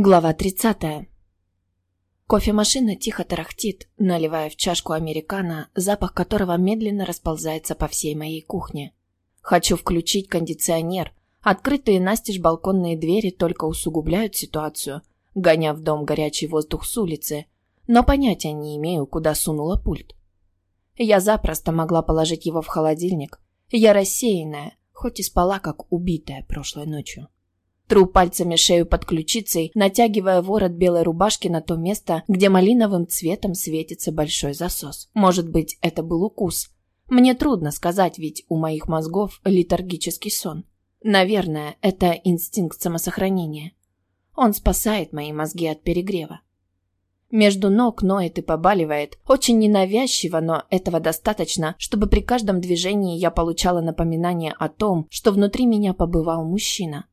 Глава 30. Кофемашина тихо тарахтит, наливая в чашку американо, запах которого медленно расползается по всей моей кухне. Хочу включить кондиционер. Открытые настежь балконные двери только усугубляют ситуацию, гоня в дом горячий воздух с улицы, но понятия не имею, куда сунула пульт. Я запросто могла положить его в холодильник. Я рассеянная, хоть и спала как убитая прошлой ночью. Тру пальцами шею под ключицей, натягивая ворот белой рубашки на то место, где малиновым цветом светится большой засос. Может быть, это был укус. Мне трудно сказать, ведь у моих мозгов летаргический сон. Наверное, это инстинкт самосохранения. Он спасает мои мозги от перегрева. Между ног ноет и побаливает. Очень ненавязчиво, но этого достаточно, чтобы при каждом движении я получала напоминание о том, что внутри меня побывал мужчина.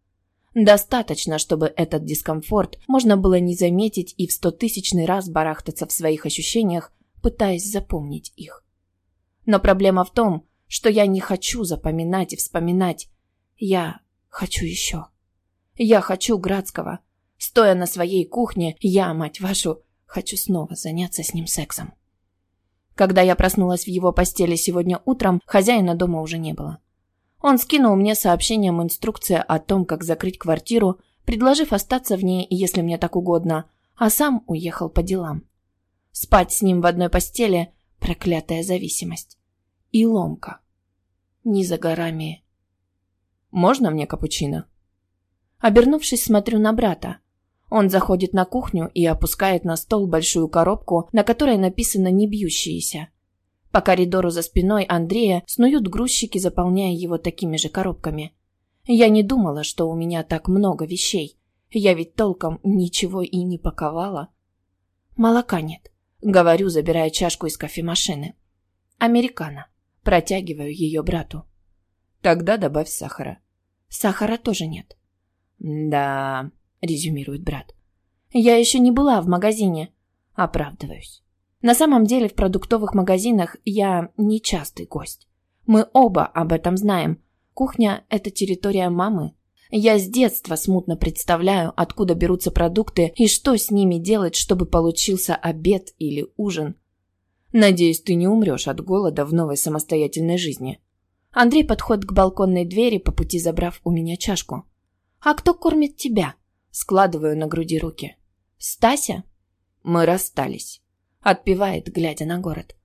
Достаточно, чтобы этот дискомфорт можно было не заметить и в стотысячный раз барахтаться в своих ощущениях, пытаясь запомнить их. Но проблема в том, что я не хочу запоминать и вспоминать. Я хочу еще. Я хочу Градского. Стоя на своей кухне, я, мать вашу, хочу снова заняться с ним сексом. Когда я проснулась в его постели сегодня утром, хозяина дома уже не было. Он скинул мне сообщением инструкция о том, как закрыть квартиру, предложив остаться в ней, если мне так угодно, а сам уехал по делам. Спать с ним в одной постели – проклятая зависимость. И ломка. Не за горами. «Можно мне капучино?» Обернувшись, смотрю на брата. Он заходит на кухню и опускает на стол большую коробку, на которой написано «не бьющиеся». По коридору за спиной Андрея снуют грузчики, заполняя его такими же коробками. Я не думала, что у меня так много вещей. Я ведь толком ничего и не паковала. Молока нет, говорю, забирая чашку из кофемашины. Американо. Протягиваю ее брату. Тогда добавь сахара. Сахара тоже нет. Да, резюмирует брат. Я еще не была в магазине. Оправдываюсь. На самом деле в продуктовых магазинах я нечастый гость. Мы оба об этом знаем. Кухня – это территория мамы. Я с детства смутно представляю, откуда берутся продукты и что с ними делать, чтобы получился обед или ужин. Надеюсь, ты не умрешь от голода в новой самостоятельной жизни. Андрей подходит к балконной двери, по пути забрав у меня чашку. «А кто кормит тебя?» Складываю на груди руки. «Стася?» Мы расстались. Отпевает, глядя на город.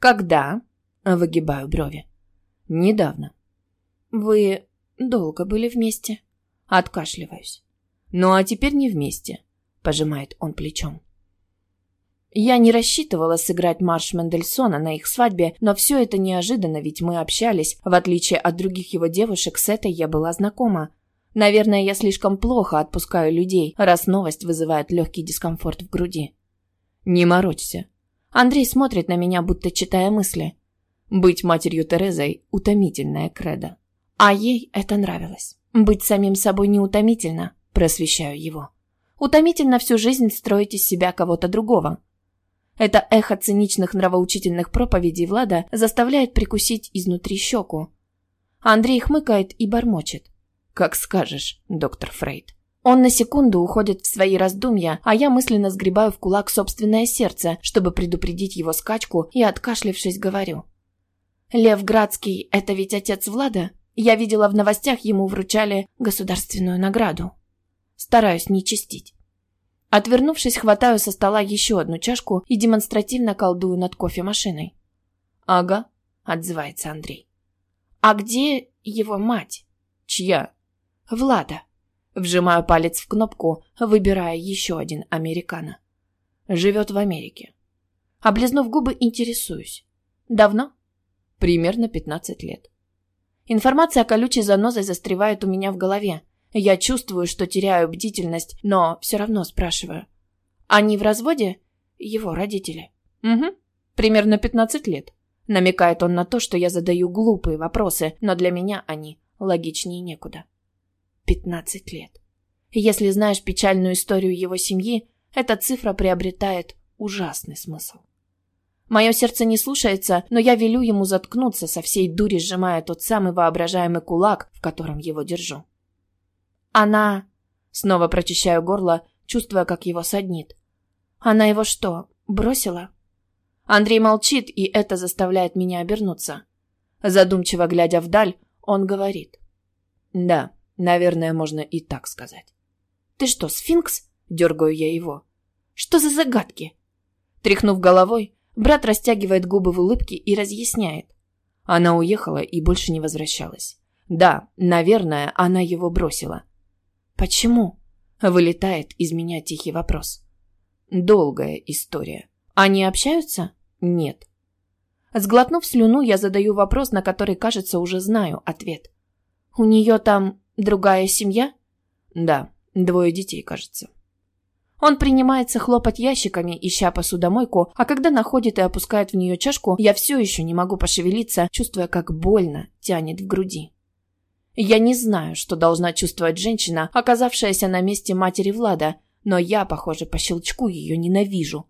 «Когда?» – выгибаю брови. «Недавно». «Вы долго были вместе?» Откашливаюсь. «Ну а теперь не вместе», – пожимает он плечом. Я не рассчитывала сыграть марш Мендельсона на их свадьбе, но все это неожиданно, ведь мы общались. В отличие от других его девушек, с этой я была знакома. Наверное, я слишком плохо отпускаю людей, раз новость вызывает легкий дискомфорт в груди. «Не морочься». Андрей смотрит на меня, будто читая мысли. Быть матерью Терезой – утомительная кредо. А ей это нравилось. Быть самим собой неутомительно, просвещаю его. Утомительно всю жизнь строить из себя кого-то другого. Это эхо циничных нравоучительных проповедей Влада заставляет прикусить изнутри щеку. Андрей хмыкает и бормочет. «Как скажешь, доктор Фрейд». Он на секунду уходит в свои раздумья, а я мысленно сгребаю в кулак собственное сердце, чтобы предупредить его скачку, и, откашлившись, говорю. «Лев Градский – это ведь отец Влада? Я видела в новостях, ему вручали государственную награду. Стараюсь не чистить». Отвернувшись, хватаю со стола еще одну чашку и демонстративно колдую над кофемашиной. «Ага», – отзывается Андрей. «А где его мать?» «Чья?» «Влада». Вжимаю палец в кнопку, выбирая еще один американо. Живет в Америке. Облизнув губы, интересуюсь. Давно? Примерно 15 лет. Информация о колючей занозой застревает у меня в голове. Я чувствую, что теряю бдительность, но все равно спрашиваю. Они в разводе? Его родители. Угу. Примерно 15 лет. Намекает он на то, что я задаю глупые вопросы, но для меня они логичнее некуда. Пятнадцать лет. Если знаешь печальную историю его семьи, эта цифра приобретает ужасный смысл. Мое сердце не слушается, но я велю ему заткнуться, со всей дури сжимая тот самый воображаемый кулак, в котором его держу. Она... Снова прочищаю горло, чувствуя, как его саднит. Она его что, бросила? Андрей молчит, и это заставляет меня обернуться. Задумчиво глядя вдаль, он говорит. Да, наверное, можно и так сказать. Ты что, сфинкс? Дергаю я его. Что за загадки? Тряхнув головой, брат растягивает губы в улыбке и разъясняет. Она уехала и больше не возвращалась. Да, наверное, она его бросила. Почему? Вылетает из меня тихий вопрос. Долгая история. Они общаются? Нет. Сглотнув слюну, я задаю вопрос, на который, кажется, уже знаю ответ. У нее там другая семья? Да, двое детей, кажется. Он принимается хлопать ящиками, ища посудомойку, а когда находит и опускает в нее чашку, я все еще не могу пошевелиться, чувствуя, как больно тянет в груди. Я не знаю, что должна чувствовать женщина, оказавшаяся на месте матери Влада, но я, похоже, по щелчку ее ненавижу.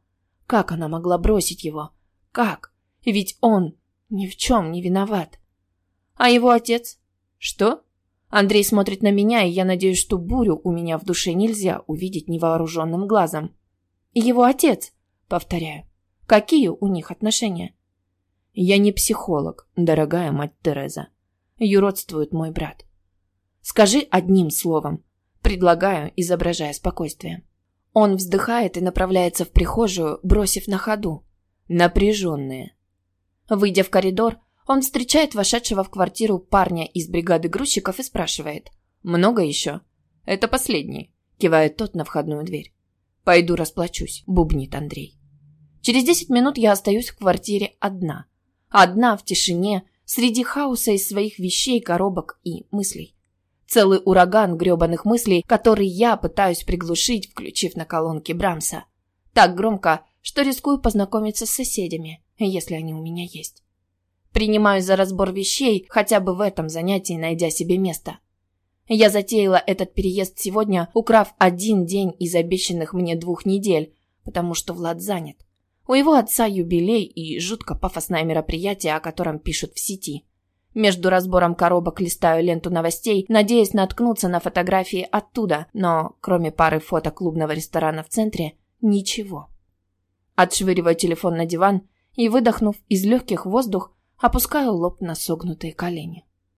Как она могла бросить его? Как? Ведь он ни в чем не виноват. А его отец? Что? Андрей смотрит на меня, и я надеюсь, что бурю у меня в душе нельзя увидеть невооруженным глазом. Его отец, повторяю. Какие у них отношения? Я не психолог, дорогая мать Тереза. Юродствует мой брат. Скажи одним словом. Предлагаю, изображая спокойствие. Он вздыхает и направляется в прихожую, бросив на ходу. Напряженные. Выйдя в коридор, он встречает вошедшего в квартиру парня из бригады грузчиков и спрашивает. «Много еще?» «Это последний», – кивает тот на входную дверь. «Пойду расплачусь», – бубнит Андрей. Через десять минут я остаюсь в квартире одна. Одна в тишине, среди хаоса из своих вещей, коробок и мыслей. Целый ураган грёбаных мыслей, который я пытаюсь приглушить, включив на колонки Брамса. Так громко, что рискую познакомиться с соседями, если они у меня есть. Принимаюсь за разбор вещей, хотя бы в этом занятии найдя себе место. Я затеяла этот переезд сегодня, украв один день из обещанных мне двух недель, потому что Влад занят. У его отца юбилей и жутко пафосное мероприятие, о котором пишут в сети. Между разбором коробок листаю ленту новостей, надеясь наткнуться на фотографии оттуда, но кроме пары фото клубного ресторана в центре, ничего. Отшвыриваю телефон на диван и, выдохнув из легких воздух, Опускаю лоб на согнутые колени.